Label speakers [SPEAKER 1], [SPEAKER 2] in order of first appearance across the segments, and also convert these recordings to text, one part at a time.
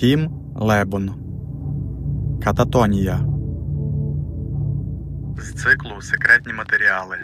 [SPEAKER 1] Тім Лебон. Кататонія. З циклу Секретні матеріали.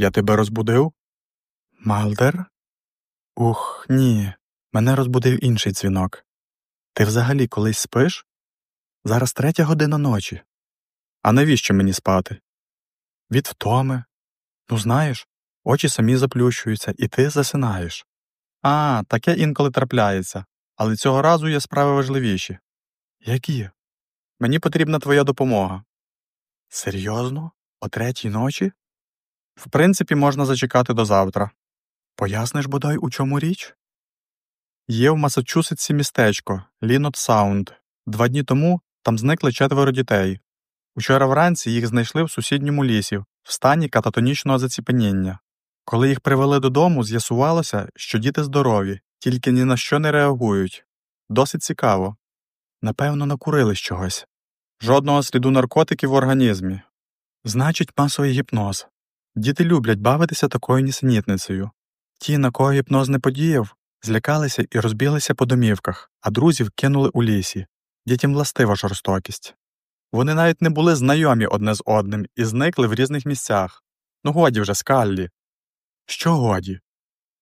[SPEAKER 1] Я тебе розбудив? Малдер? Ух, ні. Мене розбудив інший дзвінок. Ти взагалі колись спиш? Зараз третя година ночі. А навіщо мені спати? Від втоми. Ну, знаєш, очі самі заплющуються, і ти засинаєш. А, таке інколи трапляється, але цього разу є справи важливіші. Які? Мені потрібна твоя допомога. Серйозно? О третій ночі? В принципі, можна зачекати до завтра. Поясниш бодай, у чому річ? Є в Масачусетсі містечко Лінот Саунд. Два дні тому там зникли четверо дітей. Учора вранці їх знайшли в сусідньому лісі в стані кататонічного заціпеніння. Коли їх привели додому, з'ясувалося, що діти здорові, тільки ні на що не реагують. Досить цікаво. Напевно, накурили чогось. Жодного сліду наркотиків в організмі. Значить, масовий гіпноз. Діти люблять бавитися такою нісенітницею. Ті, на кого гіпноз не подіяв, злякалися і розбіглися по домівках, а друзів кинули у лісі. Дітям властива жорстокість. Вони навіть не були знайомі одне з одним і зникли в різних місцях. Ну годі вже, скаллі. Що годі?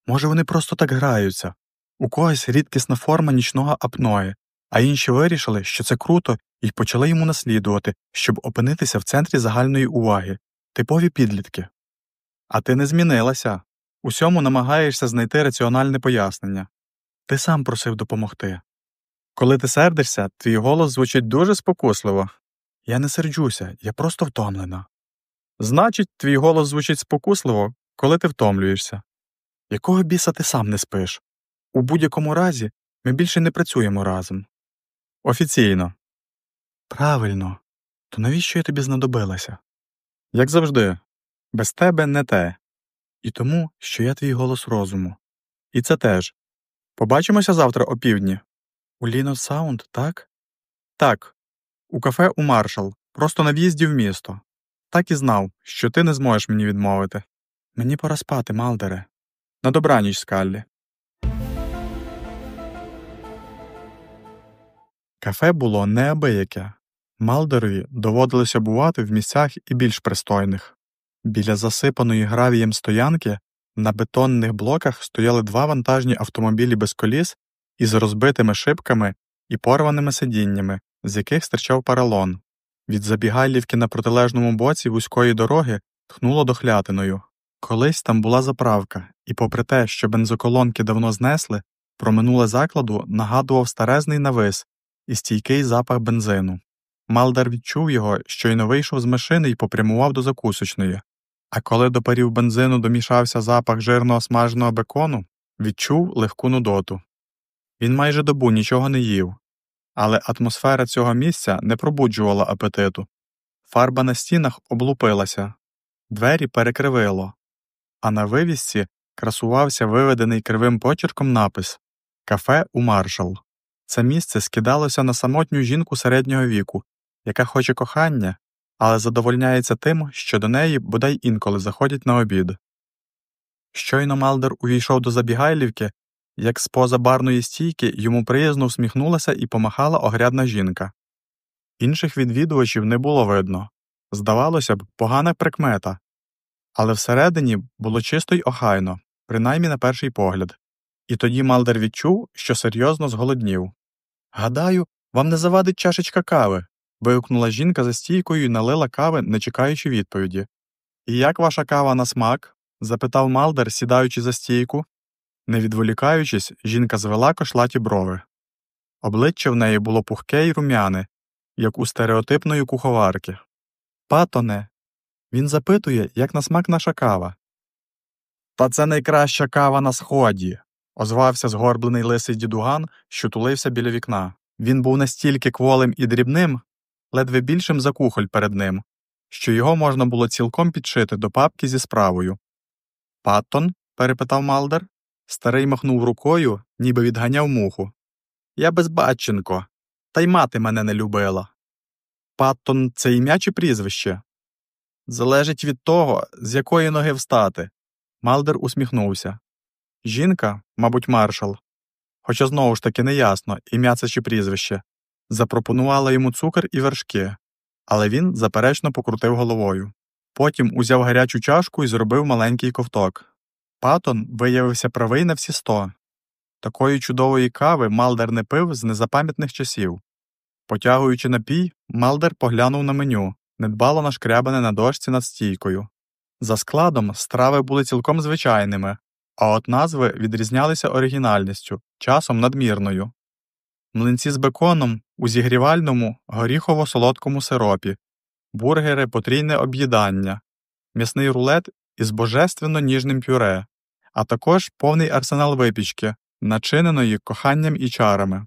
[SPEAKER 1] Може, вони просто так граються. У когось рідкісна форма нічного апної, а інші вирішили, що це круто, і почали йому наслідувати, щоб опинитися в центрі загальної уваги, типові підлітки. А ти не змінилася. Усьому намагаєшся знайти раціональне пояснення. Ти сам просив допомогти. Коли ти сердишся, твій голос звучить дуже спокусливо. Я не серджуся, я просто втомлена. Значить, твій голос звучить спокусливо, коли ти втомлюєшся. Якого біса ти сам не спиш? У будь-якому разі ми більше не працюємо разом. Офіційно. Правильно. То навіщо я тобі знадобилася? Як завжди, без тебе не те. І тому, що я твій голос розуму. І це теж. Побачимося завтра о півдні. У Лінот Саунд, так? Так. У кафе у Маршал, просто на в'їзді в місто. Так і знав, що ти не зможеш мені відмовити. Мені пора спати, Малдере. На добраніч, Скаллі. Кафе було неабияке. Малдерові доводилося бувати в місцях і більш пристойних. Біля засипаної гравієм стоянки на бетонних блоках стояли два вантажні автомобілі без коліс із розбитими шибками і порваними сидіннями, з яких стирчав паралон. Від забігайлівки на протилежному боці вузької дороги тхнуло дохлятиною. Колись там була заправка, і, попри те, що бензоколонки давно знесли, про минуле закладу нагадував старезний навис і стійкий запах бензину. Малдар відчув його, щойно вийшов з машини і попрямував до закусочної. А коли до парів бензину домішався запах жирного смаженого бекону, відчув легку нудоту. Він майже добу нічого не їв, але атмосфера цього місця не пробуджувала апетиту. Фарба на стінах облупилася, двері перекривило, а на вивісці красувався виведений кривим почерком напис Кафе у маршал. Це місце скидалося на самотню жінку середнього віку, яка хоче кохання, але задовольняється тим, що до неї бодай інколи заходять на обід. Щойно Малдер увійшов до забігайлівки, як з поза барної стійки йому приязно всміхнулася і помахала огрядна жінка. Інших відвідувачів не було видно здавалося б, погана прикмета, але всередині було чисто й охайно, принаймні на перший погляд, і тоді Малдер відчув, що серйозно зголоднів. Гадаю, вам не завадить чашечка кави. Вигукнула жінка за стійкою і налила кави, не чекаючи відповіді. І як ваша кава на смак? запитав Малдер, сідаючи за стійку. Не відволікаючись, жінка звела кошлаті брови. Обличчя в неї було пухке й рум'яне, як у стереотипної куховарки. Патоне. Він запитує, як на смак наша кава. Та це найкраща кава на сході, озвався згорблений лисий дідуган, що тулився біля вікна. Він був настільки кволим і дрібним, ледве більшим за кухоль перед ним, що його можна було цілком підшити до папки зі справою. Паттон? перепитав Малдер. Старий махнув рукою, ніби відганяв муху. Я безбатченко, та й мати мене не любила. Паттон це ім'я чи прізвище? Залежить від того, з якої ноги встати. Малдер усміхнувся. Жінка, мабуть, маршал, хоча знову ж таки неясно, ім'я це чи прізвище, запропонувала йому цукор і вершки, але він заперечно покрутив головою. Потім узяв гарячу чашку і зробив маленький ковток. Патон виявився правий на всі сто. Такої чудової кави Малдер не пив з незапам'ятних часів. Потягуючи напій, Малдер поглянув на меню, недбало нашкрябане на дошці над стійкою. За складом страви були цілком звичайними, а от назви відрізнялися оригінальністю, часом надмірною. Млинці з беконом у зігрівальному горіхово солодкому сиропі, бургери потрійне об'їдання, м'ясний рулет із божественно ніжним пюре, а також повний арсенал випічки, начиненої коханням і чарами.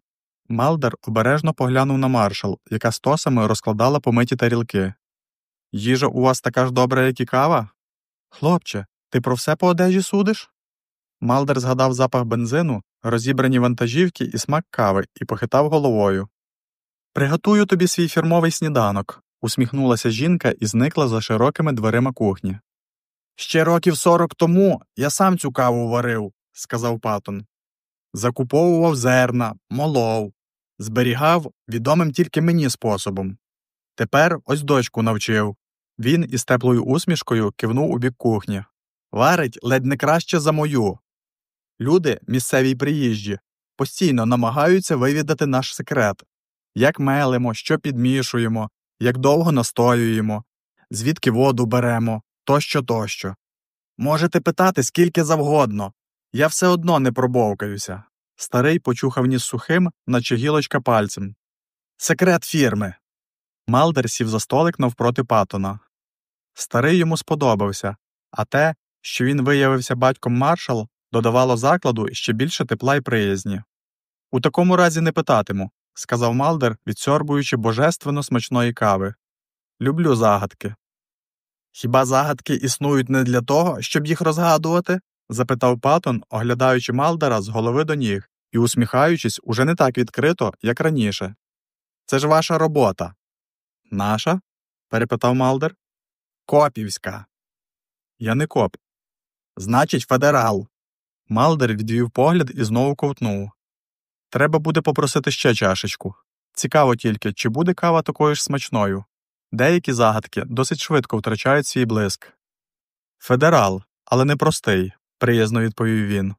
[SPEAKER 1] Малдер обережно поглянув на маршал, яка стосами розкладала помиті тарілки. Їжа у вас така ж добра, як і кава? Хлопче, ти про все по одежі судиш? Малдер згадав запах бензину, розібрані вантажівки і смак кави і похитав головою. Приготую тобі свій фірмовий сніданок, усміхнулася жінка і зникла за широкими дверима кухні. Ще років сорок тому я сам цю каву варив, сказав Патон. Закуповував зерна, молов, зберігав відомим тільки мені способом. Тепер ось дочку навчив. Він із теплою усмішкою кивнув у бік кухні. Варить ледь не краще за мою. Люди, місцеві й приїжджі, постійно намагаються вивідати наш секрет як мелимо, що підмішуємо, як довго настоюємо, звідки воду беремо, тощо тощо. Можете питати скільки завгодно. Я все одно не пробовкаюся. Старий почухав ніс сухим, наче гілочка пальцем. Секрет фірми. Малдер сів за столик навпроти Патона. Старий йому сподобався, а те, що він виявився батьком маршал, додавало закладу ще більше тепла й приязні. У такому разі не питатиму, сказав Малдер, відсьорбуючи божественно смачної кави. Люблю загадки. Хіба загадки існують не для того, щоб їх розгадувати? запитав Патон, оглядаючи Малдера з голови до ніг і усміхаючись уже не так відкрито, як раніше. Це ж ваша робота. Наша? перепитав Малдер. Копівська. Я не коп. Значить, федерал. Малдер відвів погляд і знову ковтнув. Треба буде попросити ще чашечку. Цікаво тільки, чи буде кава такою ж смачною. Деякі загадки досить швидко втрачають свій блиск. Федерал, але не простий, приязно відповів він.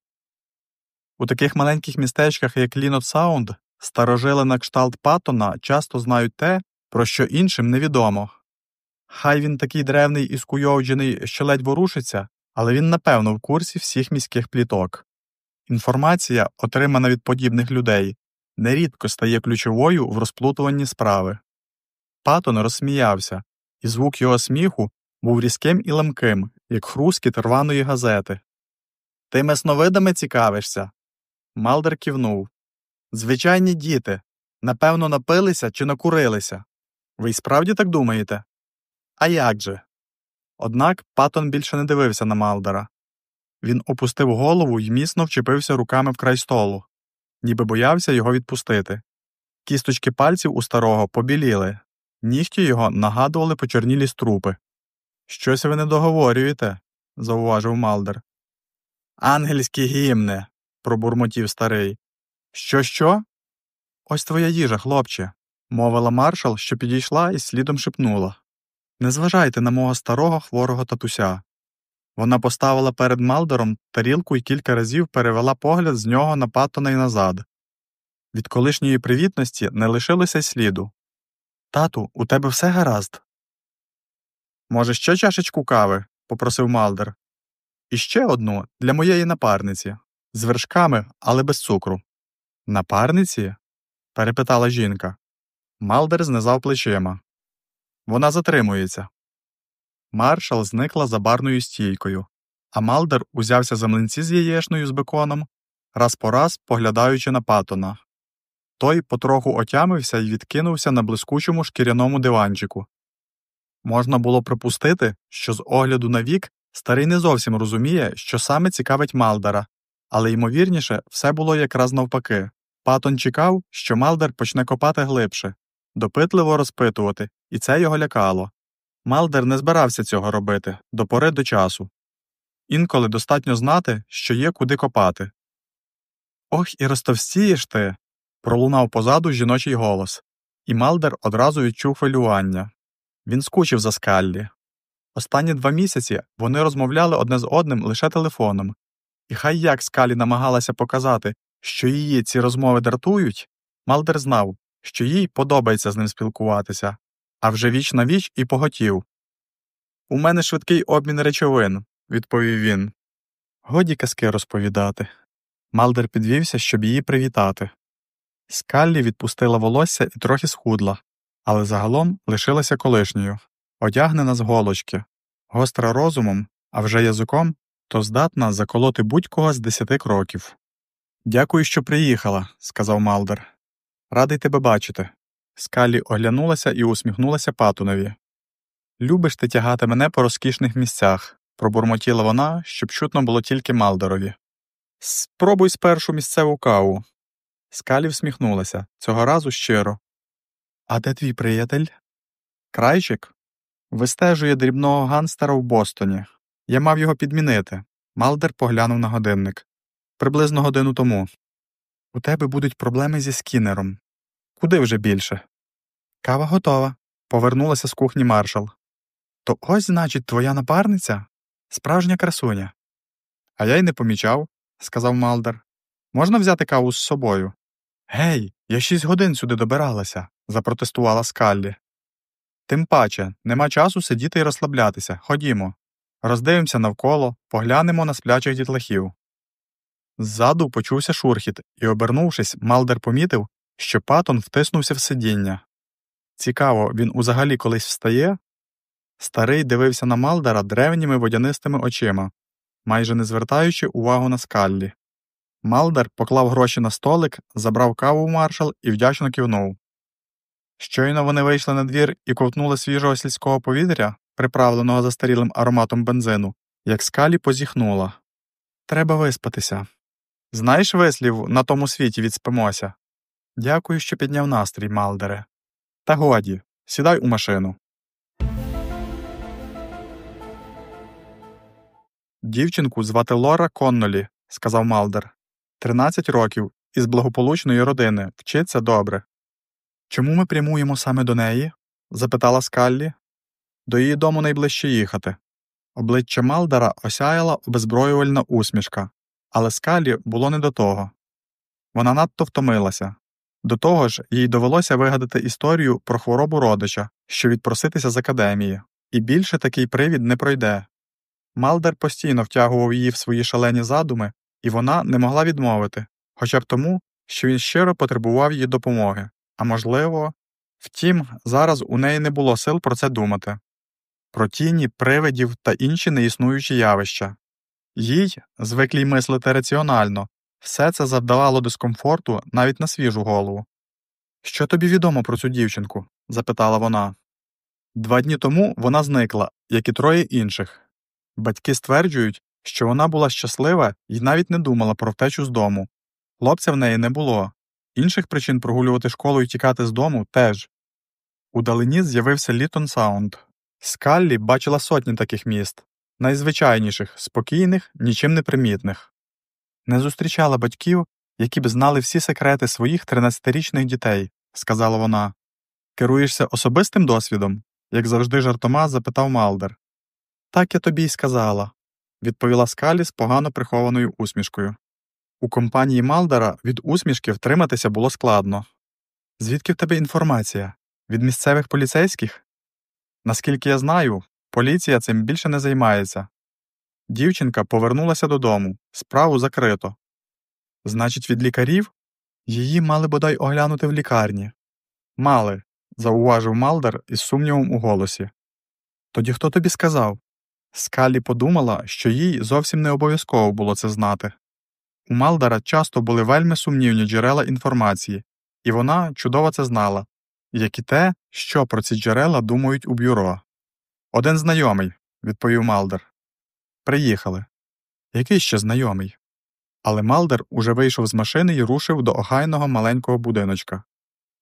[SPEAKER 1] У таких маленьких містечках, як Лінот Саунд, старожили на кшталт Паттона часто знають те, про що іншим невідомо. Хай він такий древний і скуйовджений, що ледь ворушиться, але він напевно в курсі всіх міських пліток. Інформація, отримана від подібних людей, нерідко стає ключовою в розплутуванні справи. Патон розсміявся, і звук його сміху був різким і ламким, як хрускіт рваної газети. Ти месновидами цікавишся? Малдер кивнув. Звичайні діти. Напевно, напилися чи накурилися. Ви й справді так думаєте? А як же? Однак Патон більше не дивився на Малдера. Він опустив голову і міцно вчепився руками в край столу, ніби боявся його відпустити. Кісточки пальців у старого побіліли, нігті його нагадували почорнілі струпи. Щось ви не договорюєте, зауважив Малдер. Ангельські гімни, пробурмотів старий. Що, що? Ось твоя їжа, хлопче, мовила маршал, що підійшла і слідом шепнула. Не зважайте на мого старого хворого татуся. Вона поставила перед Малдером тарілку і кілька разів перевела погляд з нього на Паттона й назад. Від колишньої привітності не лишилося й сліду. Тату, у тебе все гаразд. Може, ще чашечку кави? попросив Малдер. І ще одну для моєї напарниці, з вершками, але без цукру. Напарниці? перепитала жінка. Малдер знизав плечима. Вона затримується. Маршал зникла за барною стійкою, а Малдер узявся за млинці з яєшною з беконом, раз по раз поглядаючи на патона. Той потроху отямився і відкинувся на блискучому шкіряному диванчику. Можна було припустити, що з огляду на вік старий не зовсім розуміє, що саме цікавить Малдера, але ймовірніше, все було якраз навпаки. Патон чекав, що Малдер почне копати глибше, допитливо розпитувати, і це його лякало. Малдер не збирався цього робити до пори до часу. Інколи достатньо знати, що є куди копати. Ох, і розтовстієш ти. пролунав позаду жіночий голос, і Малдер одразу відчув хвилювання. Він скучив за скаллі. Останні два місяці вони розмовляли одне з одним лише телефоном, і хай як скалі намагалася показати, що її ці розмови дратують, Малдер знав, що їй подобається з ним спілкуватися, а вже віч на віч і поготів. У мене швидкий обмін речовин, відповів він. Годі казки розповідати. Малдер підвівся, щоб її привітати. Скаллі відпустила волосся і трохи схудла, але загалом лишилася колишньою, одягнена з голочки, гостра розумом, а вже язиком, то здатна заколоти будь-кого з десяти кроків. Дякую, що приїхала, сказав Малдер. Радий тебе бачити. Скалі оглянулася і усміхнулася Патунові. Любиш ти тягати мене по розкішних місцях, пробурмотіла вона, щоб чутно було тільки Малдерові. Спробуй спершу місцеву каву. Скалі всміхнулася, цього разу щиро. А де твій приятель? Крайчик? Вистежує дрібного ганстера в Бостоні. Я мав його підмінити. Малдер поглянув на годинник. Приблизно годину тому. У тебе будуть проблеми зі скінером. Куди вже більше? Кава готова. Повернулася з кухні маршал. То ось, значить, твоя напарниця? Справжня красуня. А я й не помічав, сказав Малдер. Можна взяти каву з собою? Гей, я шість годин сюди добиралася, запротестувала Скаллі. Тим паче, нема часу сидіти і розслаблятися. Ходімо. Роздивимося навколо, поглянемо на сплячих дітлахів. Ззаду почувся шурхіт, і, обернувшись, Малдер помітив, що Патон втиснувся в сидіння. Цікаво, він узагалі колись встає? Старий дивився на Малдера древніми водянистими очима, майже не звертаючи увагу на скаллі. Малдер поклав гроші на столик, забрав каву в маршал і вдячно кивнув. Щойно вони вийшли на двір і ковтнули свіжого сільського повітря, приправленого застарілим ароматом бензину, як скалі позіхнула. Треба виспатися. Знаєш вислів на тому світі відспимося? Дякую, що підняв настрій, Малдере. Та годі, сідай у машину. Дівчинку звати Лора Коннолі, сказав Малдер. Тринадцять років, із благополучної родини, вчиться добре. Чому ми прямуємо саме до неї? запитала Скаллі. До її дому найближче їхати. Обличчя Малдера осяяла обезброювальна усмішка, але скалі було не до того. Вона надто втомилася. До того ж, їй довелося вигадати історію про хворобу родича, що відпроситися з академії, і більше такий привід не пройде. Малдер постійно втягував її в свої шалені задуми, і вона не могла відмовити, хоча б тому, що він щиро потребував її допомоги, а можливо, втім, зараз у неї не було сил про це думати про тіні, привидів та інші неіснуючі явища. Їй, звиклій мислити раціонально, все це завдавало дискомфорту навіть на свіжу голову. Що тобі відомо про цю дівчинку? запитала вона. Два дні тому вона зникла, як і троє інших. Батьки стверджують, що вона була щаслива і навіть не думала про втечу з дому. Хлопця в неї не було, інших причин прогулювати школу і тікати з дому теж. Удалині з'явився Літон Саунд. Скаллі бачила сотні таких міст, найзвичайніших, спокійних, нічим не примітних. Не зустрічала батьків, які б знали всі секрети своїх 13-річних дітей, сказала вона. Керуєшся особистим досвідом? як завжди жартома запитав Малдер. Так я тобі й сказала, відповіла Скалі з погано прихованою усмішкою. У компанії Малдера від усмішки втриматися було складно. Звідки в тебе інформація? Від місцевих поліцейських? Наскільки я знаю, поліція цим більше не займається. Дівчинка повернулася додому, справу закрито. Значить, від лікарів її мали бодай оглянути в лікарні. Мали, зауважив Малдер із сумнівом у голосі. Тоді хто тобі сказав? Скалі подумала, що їй зовсім не обов'язково було це знати. У Малдара часто були вельми сумнівні джерела інформації, і вона чудово це знала, як і те, що про ці джерела думають у бюро. Один знайомий, відповів Малдер. Приїхали. Який ще знайомий? Але Малдер уже вийшов з машини і рушив до охайного маленького будиночка.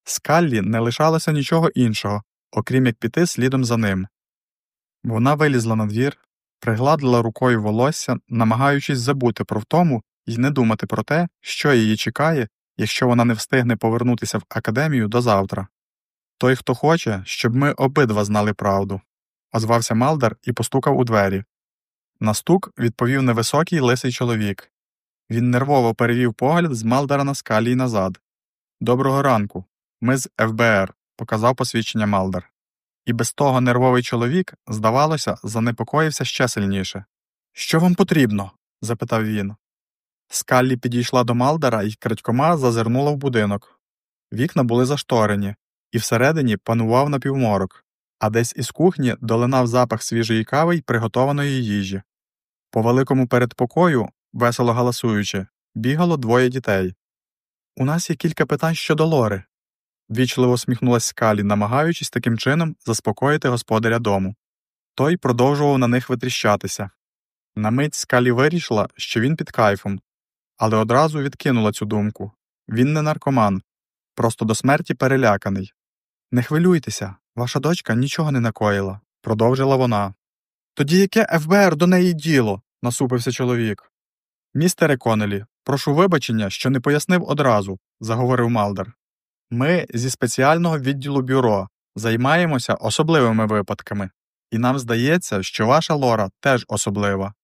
[SPEAKER 1] Скаллі не лишалося нічого іншого, окрім як піти слідом за ним. Вона вилізла на двір, пригладила рукою волосся, намагаючись забути про втому і не думати про те, що її чекає, якщо вона не встигне повернутися в академію до завтра. Той, хто хоче, щоб ми обидва знали правду, озвався Малдер і постукав у двері. На стук відповів невисокий лисий чоловік. Він нервово перевів погляд з Малдера на скалі й назад. Доброго ранку. Ми з ФБР, показав посвідчення Малдер. І без того нервовий чоловік, здавалося, занепокоївся ще сильніше. Що вам потрібно? запитав він. Скаллі підійшла до Малдера і крадькома зазирнула в будинок. Вікна були зашторені, і всередині панував напівморок, а десь із кухні долинав запах свіжої кави й приготованої їжі. По великому передпокою, весело галасуючи, бігало двоє дітей. У нас є кілька питань щодо Лори. Вічливо сміхнулась скалі, намагаючись таким чином заспокоїти господаря дому. Той продовжував на них витріщатися. На мить скалі вирішила, що він під кайфом, але одразу відкинула цю думку він не наркоман, просто до смерті переляканий. Не хвилюйтеся, ваша дочка нічого не накоїла, продовжила вона. Тоді яке ФБР до неї діло? насупився чоловік. Містере Конелі, прошу вибачення, що не пояснив одразу, заговорив Малдер. Ми зі спеціального відділу бюро займаємося особливими випадками, і нам здається, що ваша лора теж особлива.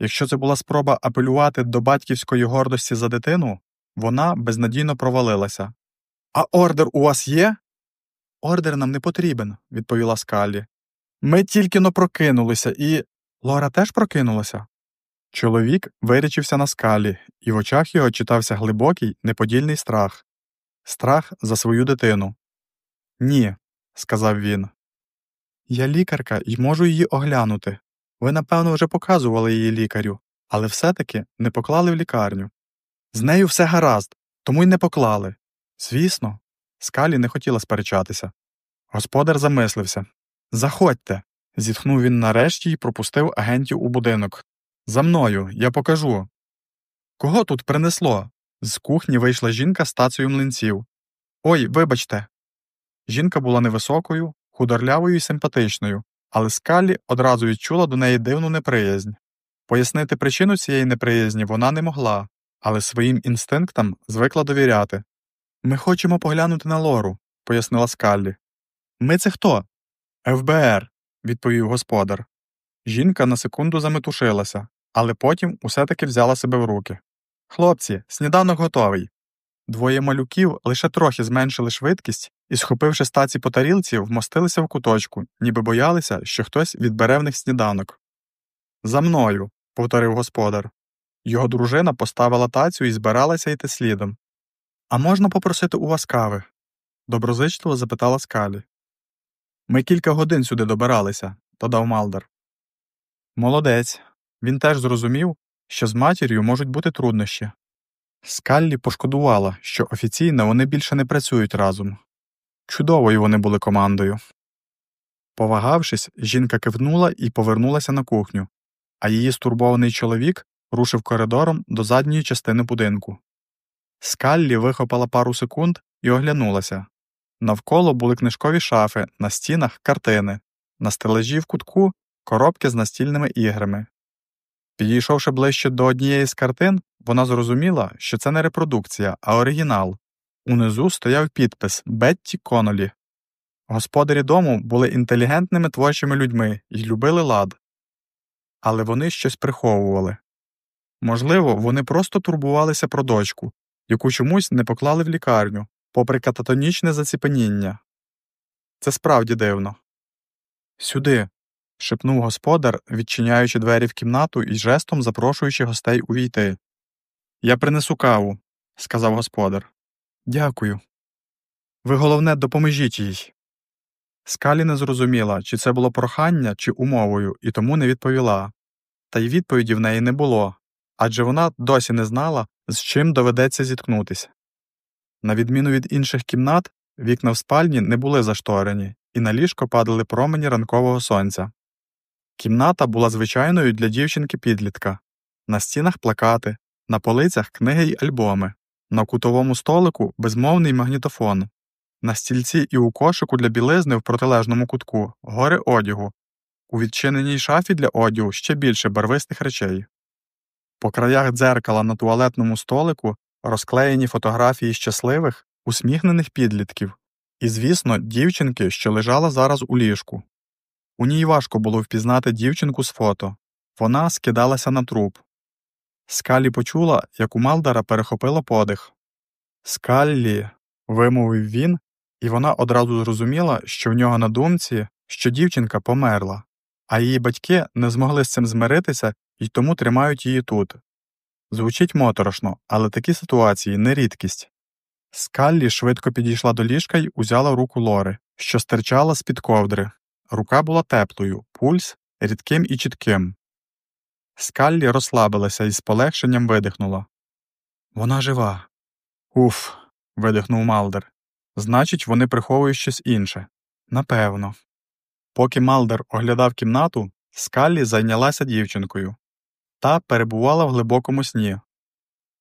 [SPEAKER 1] Якщо це була спроба апелювати до батьківської гордості за дитину, вона безнадійно провалилася. А ордер у вас є? Ордер нам не потрібен, відповіла Скаллі. Ми тільки но прокинулися, і. Лора теж прокинулася. Чоловік вирічився на скалі, і в очах його читався глибокий, неподільний страх страх за свою дитину. Ні, сказав він. Я лікарка і можу її оглянути. Ви, напевно, вже показували її лікарю, але все-таки не поклали в лікарню. З нею все гаразд, тому й не поклали. Звісно, скалі не хотіла сперечатися. Господар замислився. Заходьте. зітхнув він нарешті і пропустив агентів у будинок. За мною, я покажу. Кого тут принесло? З кухні вийшла жінка з тацею млинців. Ой, вибачте. Жінка була невисокою, худорлявою і симпатичною, але Скалі одразу відчула до неї дивну неприязнь. Пояснити причину цієї неприязні вона не могла, але своїм інстинктам звикла довіряти. Ми хочемо поглянути на лору, пояснила Скаллі. Ми це хто? ФБР, відповів господар. Жінка на секунду заметушилася, але потім усе таки взяла себе в руки. Хлопці, сніданок готовий. Двоє малюків лише трохи зменшили швидкість і, схопивши стаці по тарілці, вмостилися в куточку, ніби боялися, що хтось відбере в них сніданок. За мною, повторив господар. Його дружина поставила тацю і збиралася йти слідом. А можна попросити у вас кави? доброзичливо запитала скалі. Ми кілька годин сюди добиралися, додав Малдер. Молодець. Він теж зрозумів, що з матір'ю можуть бути труднощі. Скаллі пошкодувала, що офіційно вони більше не працюють разом. Чудовою вони були командою. Повагавшись, жінка кивнула і повернулася на кухню, а її стурбований чоловік рушив коридором до задньої частини будинку. Скаллі вихопала пару секунд і оглянулася. Навколо були книжкові шафи, на стінах картини, на стележі в кутку коробки з настільними іграми. Підійшовши ближче до однієї з картин, вона зрозуміла, що це не репродукція, а оригінал. Унизу стояв підпис Бетті Конолі. Господарі дому були інтелігентними творчими людьми і любили лад, але вони щось приховували. Можливо, вони просто турбувалися про дочку, яку чомусь не поклали в лікарню, попри кататонічне заціпеніння. Це справді дивно. Сюди. шепнув господар, відчиняючи двері в кімнату і жестом запрошуючи гостей увійти. Я принесу каву, сказав господар. Дякую. Ви, головне, допоможіть їй. Скалі не зрозуміла, чи це було прохання, чи умовою, і тому не відповіла. Та й відповіді в неї не було, адже вона досі не знала, з чим доведеться зіткнутися. На відміну від інших кімнат, вікна в спальні не були зашторені, і на ліжко падали промені ранкового сонця. Кімната була звичайною для дівчинки підлітка на стінах плакати, на полицях книги й альбоми, на кутовому столику безмовний магнітофон, на стільці і у кошику для білизни в протилежному кутку гори одягу, у відчиненій шафі для одягу ще більше барвистих речей. По краях дзеркала на туалетному столику розклеєні фотографії щасливих, усміхнених підлітків, і, звісно, дівчинки, що лежала зараз у ліжку. У ній важко було впізнати дівчинку з фото вона скидалася на труп. Скалі почула, як у Малдара перехопило подих. Скаллі, вимовив він, і вона одразу зрозуміла, що в нього на думці, що дівчинка померла, а її батьки не змогли з цим змиритися і тому тримають її тут. Звучить моторошно, але такі ситуації не рідкість. Скаллі швидко підійшла до ліжка й узяла руку Лори, що стирчала з під ковдри. Рука була теплою, пульс рідким і чітким. Скаллі розслабилася і з полегшенням видихнула. Вона жива. Уф. видихнув Малдер. Значить, вони приховують щось інше. Напевно. Поки Малдер оглядав кімнату, Скаллі зайнялася дівчинкою. Та перебувала в глибокому сні.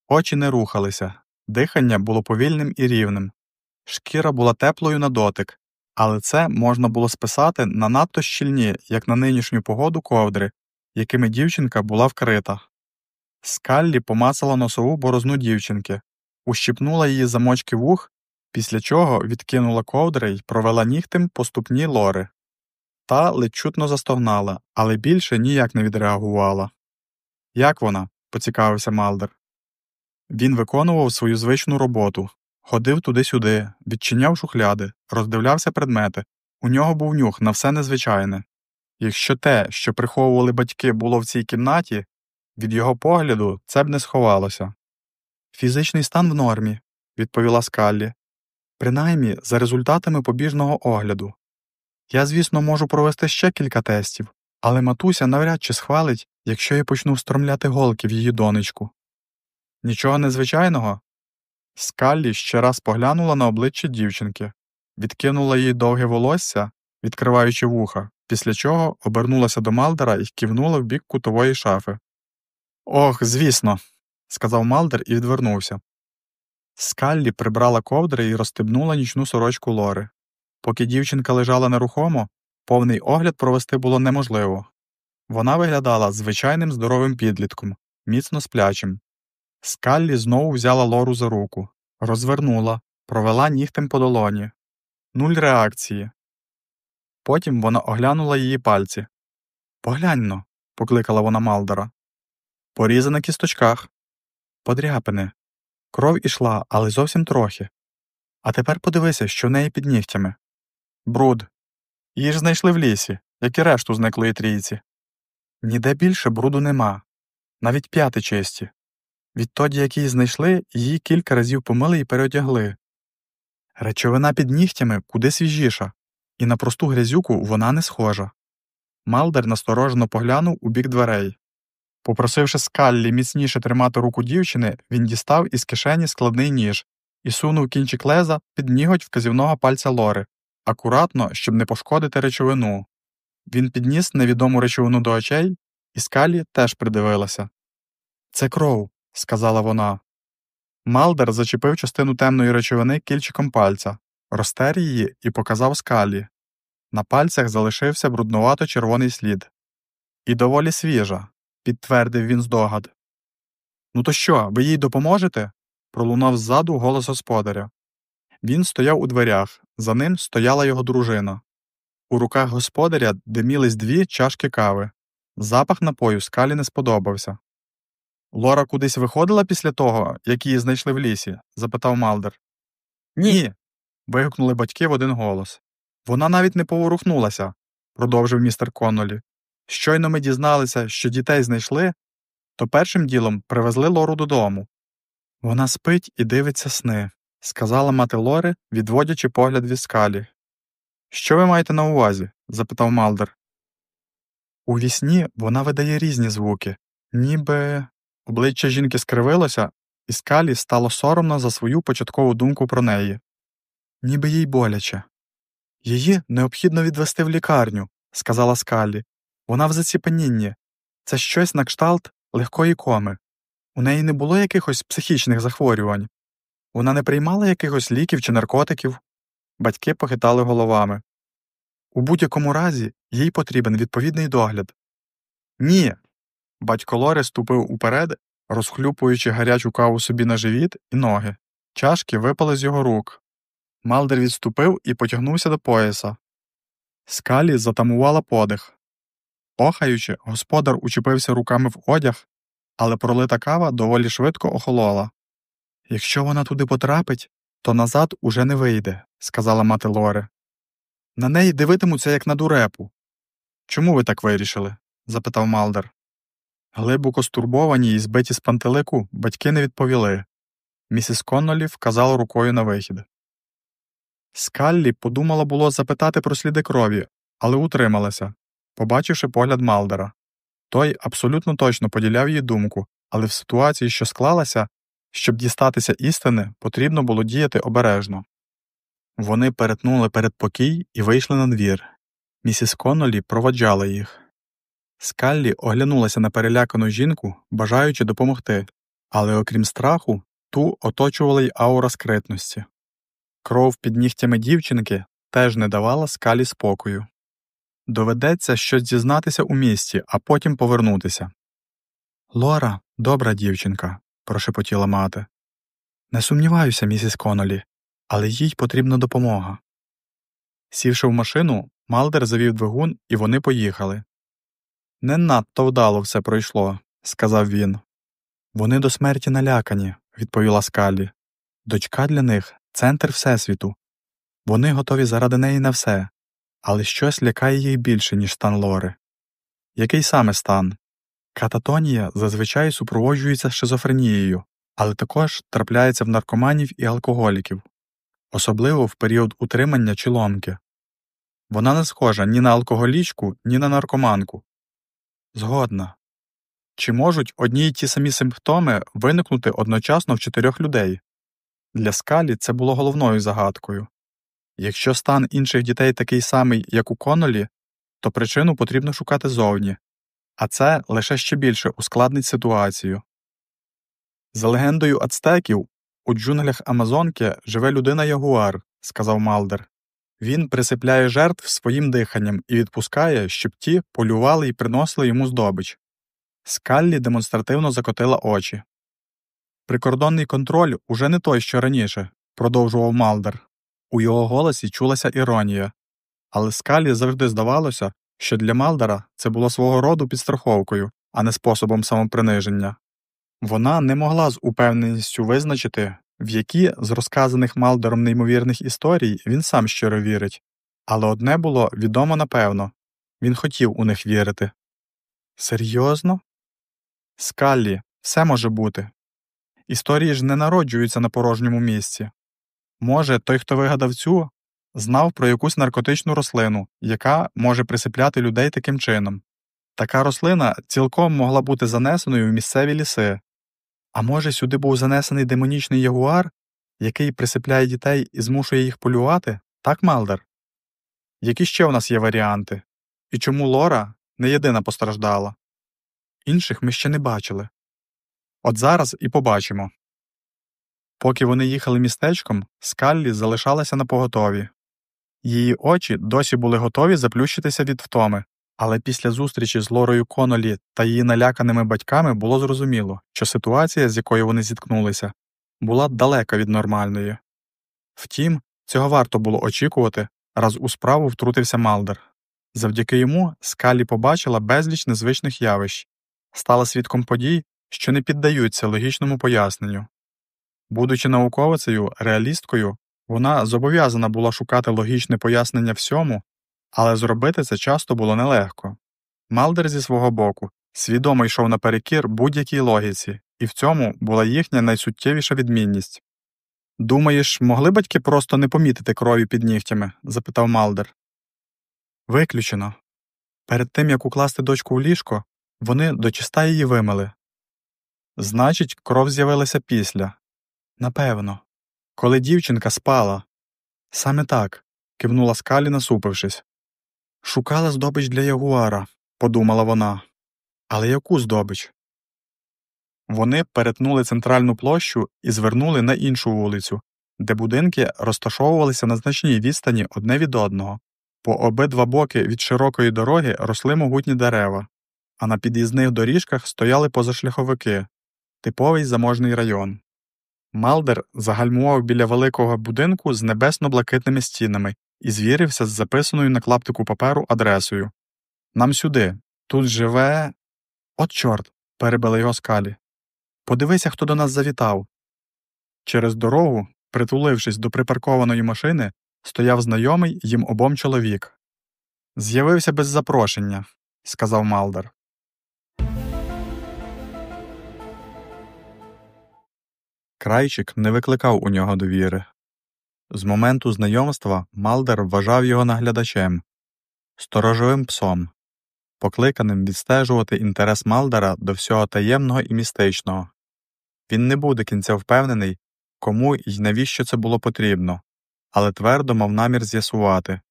[SPEAKER 1] Очі не рухалися, дихання було повільним і рівним. Шкіра була теплою на дотик, але це можна було списати на надто щільні, як на нинішню погоду, ковдри, якими дівчинка була вкрита. Скаллі помацала носову борозну дівчинки, ущипнула її замочки вух, після чого відкинула ковдри й провела нігтем по ступні лори. Та ледь чутно застогнала, але більше ніяк не відреагувала. Як вона? поцікавився Малдер. Він виконував свою звичну роботу, ходив туди-сюди, відчиняв шухляди, роздивлявся предмети. У нього був нюх на все незвичайне. Якщо те, що приховували батьки, було в цій кімнаті, від його погляду це б не сховалося. Фізичний стан в нормі, відповіла Скаллі. Принаймні за результатами побіжного огляду. Я, звісно, можу провести ще кілька тестів, але матуся навряд чи схвалить, якщо я почну встромляти голки в її донечку. Нічого незвичайного. Скаллі ще раз поглянула на обличчя дівчинки, відкинула їй довге волосся, відкриваючи вуха, після чого обернулася до Малдера і кивнула в бік кутової шафи. Ох, звісно, сказав Малдер і відвернувся. Скаллі прибрала ковдри і розстебнула нічну сорочку Лори. Поки дівчинка лежала нерухомо, повний огляд провести було неможливо. Вона виглядала звичайним здоровим підлітком, міцно сплячим. Скаллі знову взяла Лору за руку, розвернула, провела нігтем по долоні. Нуль реакції. Потім вона оглянула її пальці. Погляньно, покликала вона Малдера. Порізи на кісточках. Подряпини. Кров ішла, але зовсім трохи. А тепер подивися, що в неї під нігтями. Бруд. Її ж знайшли в лісі, як і решту зниклої трійці. Ніде більше бруду нема, навіть п'яти чисті. Відтоді, як її знайшли, її кілька разів помили і переодягли. Речовина під нігтями куди свіжіша, і на просту грязюку вона не схожа. Малдер насторожено поглянув у бік дверей. Попросивши скаллі міцніше тримати руку дівчини, він дістав із кишені складний ніж і сунув кінчик леза під ніготь вказівного пальця Лори, акуратно, щоб не пошкодити речовину. Він підніс невідому речовину до очей, і скалі теж придивилася. Це кров, сказала вона. Малдер зачепив частину темної речовини кільчиком пальця, розтер її і показав скалі. На пальцях залишився бруднувато червоний слід. І доволі свіжа, підтвердив він здогад. Ну, то що, ви їй допоможете? пролунав ззаду голос господаря. Він стояв у дверях, за ним стояла його дружина. У руках господаря димілись дві чашки кави. Запах напою скалі не сподобався. Лора кудись виходила після того, як її знайшли в лісі? запитав Малдер. Ні. вигукнули батьки в один голос. Вона навіть не поворухнулася, продовжив містер Коннолі. Щойно ми дізналися, що дітей знайшли, то першим ділом привезли Лору додому. Вона спить і дивиться сни, сказала мати Лори, відводячи погляд від скалі. Що ви маєте на увазі? запитав Малдер. У вісні вона видає різні звуки, ніби Обличчя жінки скривилося, і скалі стало соромно за свою початкову думку про неї. Ніби їй боляче. Її необхідно відвести в лікарню, сказала Скалі. Вона в заціпенінні. Це щось на кшталт легкої коми. У неї не було якихось психічних захворювань. Вона не приймала якихось ліків чи наркотиків. Батьки похитали головами. У будь-якому разі їй потрібен відповідний догляд. Ні. Батько Лори ступив уперед, розхлюпуючи гарячу каву собі на живіт і ноги. Чашки випали з його рук. Малдер відступив і потягнувся до пояса. Скалі затамувала подих. Охаючи, господар учепився руками в одяг, але пролита кава доволі швидко охолола. Якщо вона туди потрапить, то назад уже не вийде, сказала мати Лори. На неї дивитимуться, як на дурепу. Чому ви так вирішили? запитав Малдер. Глибоко стурбовані і збиті з пантелику, батьки не відповіли. Місіс Коннолі вказала рукою на вихід. Скаллі подумала було запитати про сліди крові, але утрималася, побачивши погляд Малдера. Той абсолютно точно поділяв її думку, але в ситуації, що склалася, щоб дістатися істини, потрібно було діяти обережно. Вони перетнули передпокій і вийшли на двір. Місіс Коннолі проводжала їх. Скаллі оглянулася на перелякану жінку, бажаючи допомогти, але окрім страху, ту оточувала й аура скритності. Кров під нігтями дівчинки теж не давала скалі спокою. Доведеться щось дізнатися у місті, а потім повернутися. Лора, добра дівчинка, прошепотіла мати. Не сумніваюся, місіс Конолі, але їй потрібна допомога. Сівши в машину, Малдер завів двигун, і вони поїхали. Не надто вдало все пройшло, сказав він. Вони до смерті налякані, відповіла Скалі. Дочка для них центр Всесвіту. Вони готові заради неї на все, але щось лякає їх більше, ніж стан Лори. Який саме стан? Кататонія зазвичай супроводжується шизофренією, але також трапляється в наркоманів і алкоголіків, особливо в період утримання чи ломки. Вона не схожа ні на алкоголічку, ні на наркоманку. Згодна. Чи можуть одні й ті самі симптоми виникнути одночасно в чотирьох людей? Для скалі це було головною загадкою. Якщо стан інших дітей такий самий, як у Конолі, то причину потрібно шукати зовні, а це лише ще більше ускладнить ситуацію. За легендою ацтеків, у джунглях Амазонки живе людина Ягуар, сказав Малдер. Він присипляє жертв своїм диханням і відпускає, щоб ті полювали і приносили йому здобич. Скаллі демонстративно закотила очі. Прикордонний контроль уже не той, що раніше, продовжував Малдер. У його голосі чулася іронія, але скалі завжди здавалося, що для Малдера це було свого роду підстраховкою, а не способом самоприниження. Вона не могла з упевненістю визначити, в які з розказаних Малдером неймовірних історій він сам щиро вірить, але одне було відомо напевно він хотів у них вірити. Серйозно? Скаллі, все може бути. Історії ж не народжуються на порожньому місці. Може, той, хто вигадав цю, знав про якусь наркотичну рослину, яка може присипляти людей таким чином. Така рослина цілком могла бути занесеною в місцеві ліси. А може, сюди був занесений демонічний ягуар, який присипляє дітей і змушує їх полювати, так, Малдер? Які ще у нас є варіанти? І чому Лора не єдина постраждала? Інших ми ще не бачили. От зараз і побачимо. Поки вони їхали містечком, Скаллі залишалася на поготові. Її очі досі були готові заплющитися від втоми, але після зустрічі з Лорою Конолі та її наляканими батьками було зрозуміло, що ситуація, з якою вони зіткнулися, була далека від нормальної. Втім, цього варто було очікувати, раз у справу втрутився Малдер. Завдяки йому Скалі побачила безліч незвичних явищ, стала свідком подій, що не піддаються логічному поясненню. Будучи науковицею, реалісткою, вона зобов'язана була шукати логічне пояснення всьому, але зробити це часто було нелегко. Малдер зі свого боку свідомо йшов наперекір будь-якій логіці, і в цьому була їхня найсуттєвіша відмінність. Думаєш, могли батьки просто не помітити крові під нігтями? запитав Малдер. Виключено. Перед тим як укласти дочку в ліжко, вони дочиста її вимили. Значить, кров з'явилася після. Напевно, коли дівчинка спала. Саме так, кивнула скалі, насупившись. Шукала здобич для ягуара, подумала вона. Але яку здобич? Вони перетнули центральну площу і звернули на іншу вулицю, де будинки розташовувалися на значній відстані одне від одного. По обидва боки від широкої дороги росли могутні дерева, а на під'їзних доріжках стояли позашляховики типовий заможний район. Малдер загальмував біля великого будинку з небесно-блакитними стінами і звірився з записаною на клаптику паперу адресою. Нам сюди. Тут живе. От чорт. перебила його скалі. Подивися, хто до нас завітав. Через дорогу, притулившись до припаркованої машини, стояв знайомий їм обом чоловік. З'явився без запрошення, сказав Малдер. Крайчик не викликав у нього довіри. З моменту знайомства Малдер вважав його наглядачем, сторожовим псом, покликаним відстежувати інтерес Малдера до всього таємного і містичного. Він не буде кінця впевнений, кому і навіщо це було потрібно, але твердо мав намір з'ясувати.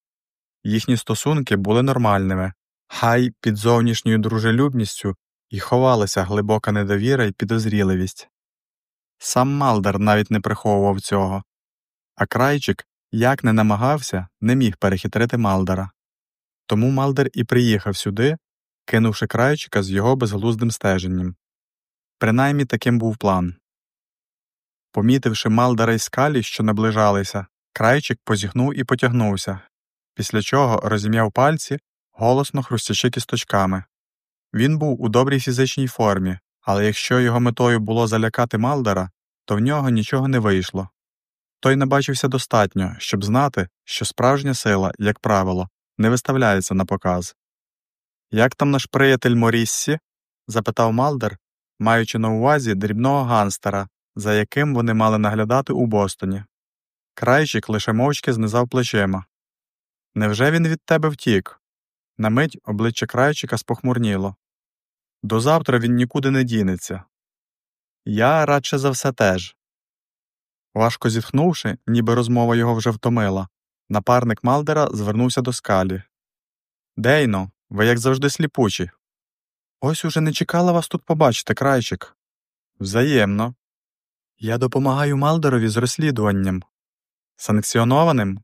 [SPEAKER 1] Їхні стосунки були нормальними, хай під зовнішньою дружелюбністю і ховалася глибока недовіра і підозріливість. Сам Малдер навіть не приховував цього, а крайчик, як не намагався, не міг перехитрити Малдера. Тому Малдер і приїхав сюди, кинувши крайчика з його безглуздим стеженням. Принаймні таким був план. Помітивши Малдера й скалі, що наближалися, крайчик позіхнув і потягнувся, після чого розім'яв пальці, голосно хрустячи кісточками. Він був у добрій фізичній формі, але якщо його метою було залякати Малдера, то в нього нічого не вийшло. Той не бачився достатньо, щоб знати, що справжня сила, як правило, не виставляється на показ. Як там наш приятель Моріссі? запитав Малдер, маючи на увазі дрібного ганстера, за яким вони мали наглядати у Бостоні. Крайчик лише мовчки знизав плечима. Невже він від тебе втік? На мить обличчя крайчика спохмурніло. До завтра він нікуди не дінеться. Я радше за все теж. Важко зітхнувши, ніби розмова його вже втомила, напарник Малдера звернувся до скалі. Дейно, ви як завжди сліпучі. Ось уже не чекала вас тут побачити, крайчик. Взаємно. Я допомагаю Малдерові з розслідуванням. Санкціонованим?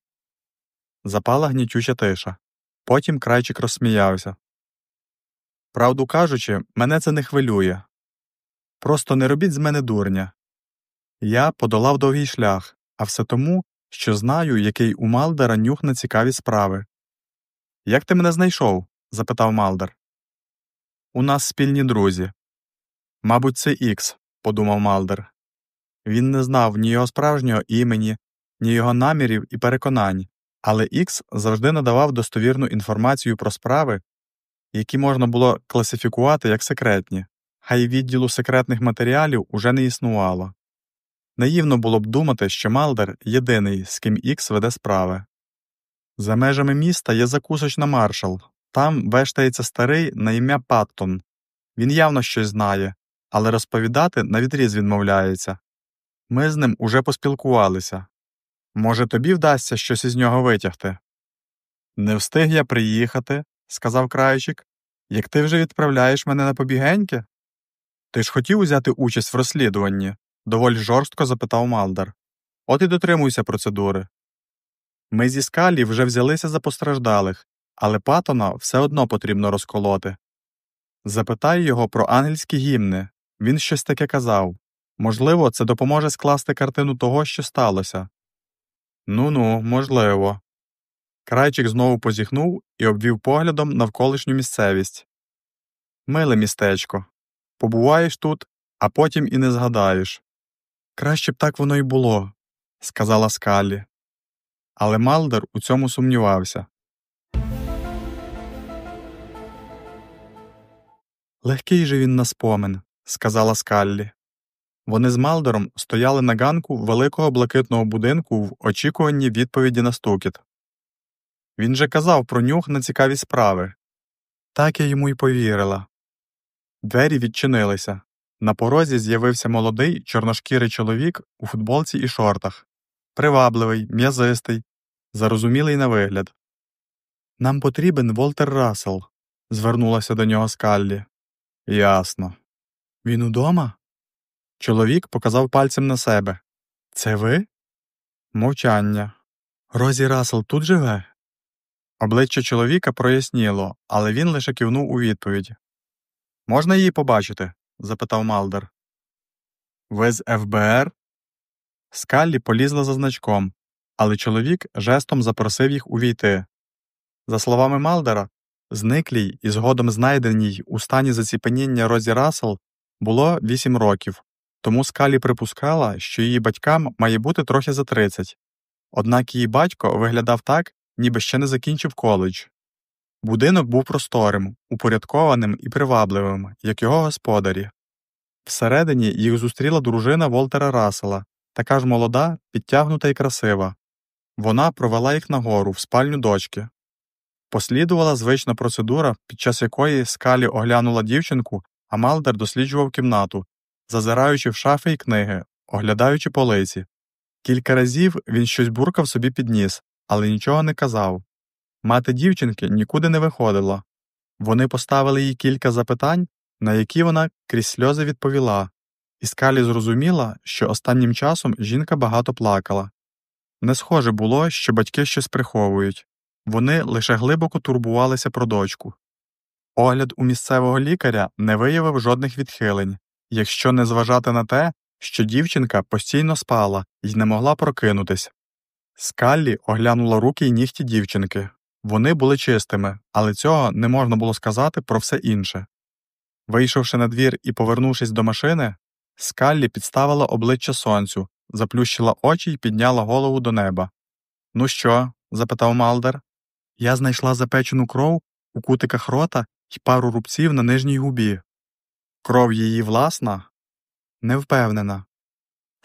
[SPEAKER 1] Запала гнітюча тиша. Потім крайчик розсміявся. Правду кажучи, мене це не хвилює. Просто не робіть з мене дурня. Я подолав довгий шлях, а все тому, що знаю, який у Малдера нюх на цікаві справи. Як ти мене знайшов? запитав Малдер. У нас спільні друзі. Мабуть, це Ікс, подумав Малдер. Він не знав ні його справжнього імені, ні його намірів і переконань, але Ікс завжди надавав достовірну інформацію про справи, які можна було класифікувати як секретні, хай відділу секретних матеріалів уже не існувало. Наївно було б думати, що Малдер єдиний, з ким Ікс веде справи. За межами міста є закусочна маршал, там вештається старий на ім'я Паттон. Він явно щось знає, але розповідати навідріз відмовляється. Ми з ним уже поспілкувалися. Може, тобі вдасться щось із нього витягти? Не встиг я приїхати, сказав крайчик, як ти вже відправляєш мене на побігеньки? Ти ж хотів узяти участь в розслідуванні? доволі жорстко запитав Малдер. От і дотримуйся процедури. Ми зі скалі вже взялися за постраждалих, але Патона все одно потрібно розколоти. Запитай його про ангельські гімни він щось таке казав можливо, це допоможе скласти картину того, що сталося. Ну ну, можливо. Крайчик знову позіхнув і обвів поглядом навколишню місцевість. Миле містечко. Побуваєш тут, а потім і не згадаєш. Краще б так воно й було, сказала Скаллі. Але Малдер у цьому сумнівався. Легкий же він на спомин, сказала Скаллі. Вони з Малдером стояли на ганку великого блакитного будинку в очікуванні відповіді на стукіт. Він же казав про нюх на цікаві справи. Так я йому й повірила. Двері відчинилися. На порозі з'явився молодий чорношкірий чоловік у футболці і шортах. Привабливий, м'язистий, зарозумілий на вигляд. Нам потрібен Волтер Рассел, звернулася до нього Скаллі. Ясно. Він удома? Чоловік показав пальцем на себе. Це ви? Мовчання. Розі Рассел тут живе? Обличчя чоловіка проясніло, але він лише кивнув у відповідь. Можна її побачити? запитав Малдер. Ви з ФБР? Скаллі полізла за значком, але чоловік жестом запросив їх увійти. За словами Малдера, зниклій і згодом знайденій у стані заціпеніння Розі Рассел було 8 років, тому Скалі припускала, що її батькам має бути трохи за 30. Однак її батько виглядав так, ніби ще не закінчив коледж. Будинок був просторим, упорядкованим і привабливим, як його господарі. Всередині їх зустріла дружина Волтера Рассела, така ж молода, підтягнута і красива. Вона провела їх нагору в спальню дочки. Послідувала звична процедура, під час якої скалі оглянула дівчинку, а Малдер досліджував кімнату, зазираючи в шафи й книги, оглядаючи полиці. Кілька разів він щось буркав собі під ніс, але нічого не казав. Мати дівчинки нікуди не виходила. Вони поставили їй кілька запитань, на які вона крізь сльози відповіла, і скалі зрозуміла, що останнім часом жінка багато плакала. Не схоже було, що батьки щось приховують вони лише глибоко турбувалися про дочку. Огляд у місцевого лікаря не виявив жодних відхилень, якщо не зважати на те, що дівчинка постійно спала і не могла прокинутись. Скаллі оглянула руки й нігті дівчинки. Вони були чистими, але цього не можна було сказати про все інше. Вийшовши на двір і повернувшись до машини, Скаллі підставила обличчя сонцю, заплющила очі й підняла голову до неба. Ну що? запитав Малдер. Я знайшла запечену кров у кутиках рота й пару рубців на нижній губі. Кров її власна? Не впевнена.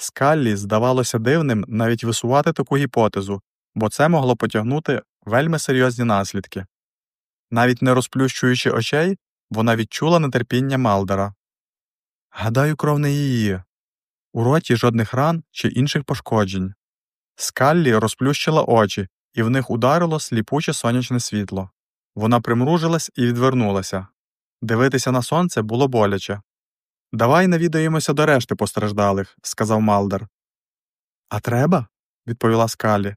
[SPEAKER 1] Скаллі здавалося дивним навіть висувати таку гіпотезу, бо це могло потягнути вельми серйозні наслідки. Навіть не розплющуючи очей, вона відчула нетерпіння Малдера. Гадаю, кров не її. У роті жодних ран чи інших пошкоджень. Скаллі розплющила очі, і в них ударило сліпуче сонячне світло. Вона примружилась і відвернулася. Дивитися на сонце було боляче. Давай навідаємося до решти постраждалих, сказав Малдер. А треба? відповіла Скалі.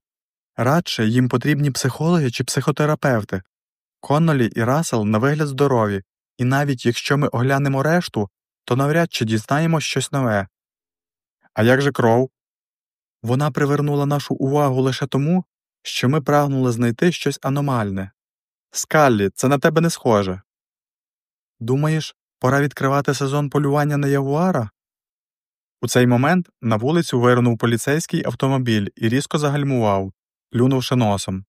[SPEAKER 1] Радше їм потрібні психологи чи психотерапевти. Коннолі і Рассел на вигляд здорові, і навіть якщо ми оглянемо решту, то навряд чи дізнаємо щось нове. А як же кров? Вона привернула нашу увагу лише тому, що ми прагнули знайти щось аномальне. Скаллі, це на тебе не схоже. Думаєш, пора відкривати сезон полювання на ягуара? У цей момент на вулицю вирнув поліцейський автомобіль і різко загальмував, плюнувши носом.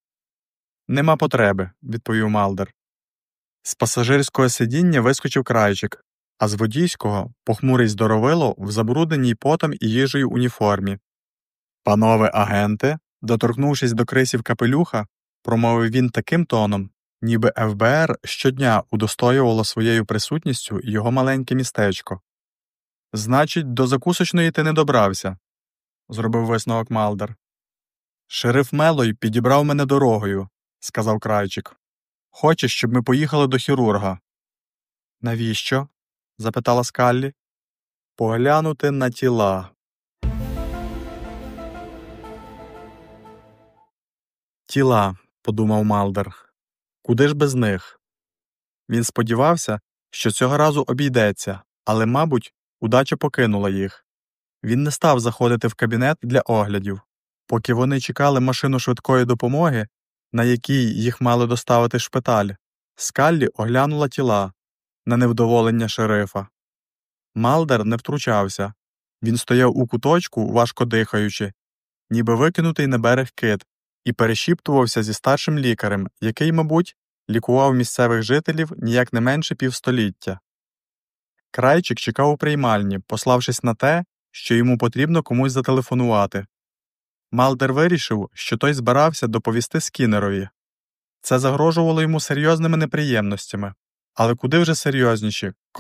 [SPEAKER 1] Нема потреби, відповів Малдер. З пасажирського сидіння вискочив крайчик, а з водійського похмурий здоровило в забрудненій потом і їжею уніформі. Панове агенти, доторкнувшись до крисів капелюха, промовив він таким тоном, ніби ФБР щодня удостоювало своєю присутністю його маленьке містечко. Значить, до закусочної ти не добрався, зробив висновок Малдер. Шериф Мелой підібрав мене дорогою, сказав крайчик. Хоче, щоб ми поїхали до хірурга. Навіщо? запитала Скаллі. Поглянути на тіла. Тіла, подумав Малдер. Куди ж без них? Він сподівався, що цього разу обійдеться, але, мабуть, удача покинула їх. Він не став заходити в кабінет для оглядів. Поки вони чекали машину швидкої допомоги, на якій їх мали доставити шпиталь, Скаллі оглянула тіла на невдоволення шерифа. Малдер не втручався. Він стояв у куточку, важко дихаючи, ніби викинутий на берег кит, і перешіптувався зі старшим лікарем, який, мабуть, лікував місцевих жителів ніяк не менше півстоліття. Крайчик чекав у приймальні, пославшись на те, що йому потрібно комусь зателефонувати. Малдер вирішив, що той збирався доповісти Скінерові. Це загрожувало йому серйозними неприємностями, але куди вже серйозніші,